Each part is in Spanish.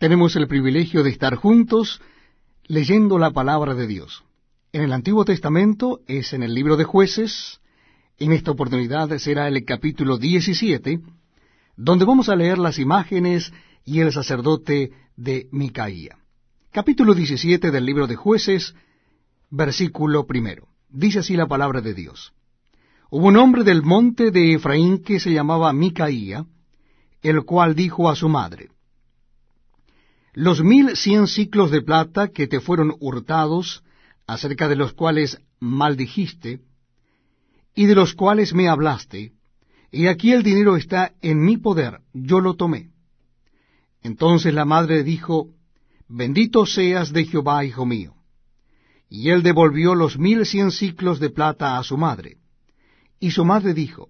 tenemos el privilegio de estar juntos leyendo la palabra de Dios. En el Antiguo Testamento es en el libro de jueces, en esta oportunidad será el capítulo 17, donde vamos a leer las imágenes y el sacerdote de Micaía. Capítulo 17 del libro de jueces, versículo primero. Dice así la palabra de Dios. Hubo un hombre del monte de Efraín que se llamaba Micaía, el cual dijo a su madre, Los mil cien ciclos de plata que te fueron hurtados, acerca de los cuales maldijiste, y de los cuales me hablaste, y aquí el dinero está en mi poder, yo lo tomé. Entonces la madre dijo, Bendito seas de Jehová, hijo mío. Y él devolvió los mil cien ciclos de plata a su madre. Y su madre dijo,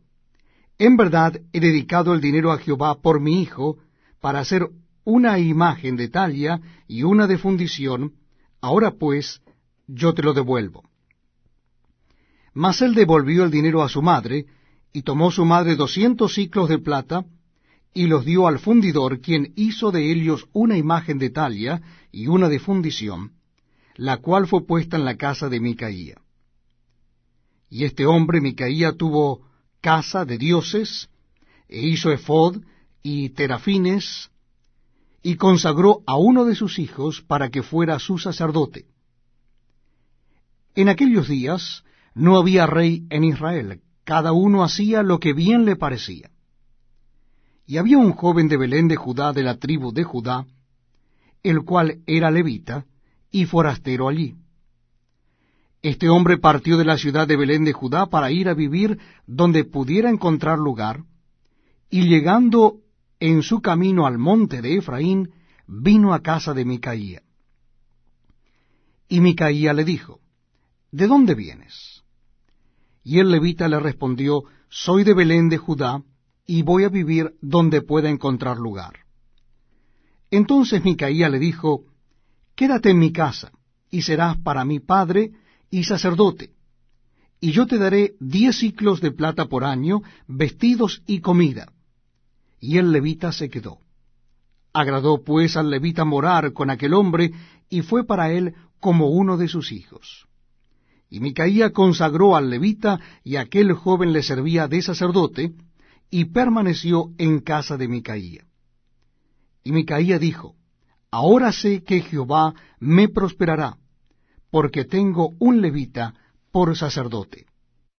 En verdad he dedicado el dinero a Jehová por mi hijo, para hacer una imagen de talia y una de fundición, ahora pues yo te lo devuelvo. Mas él devolvió el dinero a su madre, y tomó su madre doscientos ciclos de plata, y los dio al fundidor, quien hizo de ellos una imagen de talia y una de fundición, la cual fue puesta en la casa de Micaía. Y este hombre, Micaía, tuvo casa de dioses, e hizo efod y terafines, y consagró a uno de sus hijos para que fuera su sacerdote. En aquellos días no había rey en Israel, cada uno hacía lo que bien le parecía. Y había un joven de Belén de Judá, de la tribu de Judá, el cual era levita y forastero allí. Este hombre partió de la ciudad de Belén de Judá para ir a vivir donde pudiera encontrar lugar, y llegando en su camino al monte de Efraín, vino a casa de Micaía. Y Micaía le dijo, ¿De dónde vienes? Y el levita le respondió, Soy de Belén de Judá, y voy a vivir donde pueda encontrar lugar. Entonces Micaía le dijo, Quédate en mi casa, y serás para mí padre y sacerdote, y yo te daré diez ciclos de plata por año, vestidos y comida. Y el levita se quedó. Agradó pues al levita morar con aquel hombre, y fue para él como uno de sus hijos. Y Micaía consagró al levita, y aquel joven le servía de sacerdote, y permaneció en casa de Micaía. Y Micaía dijo, Ahora sé que Jehová me prosperará, porque tengo un levita por sacerdote.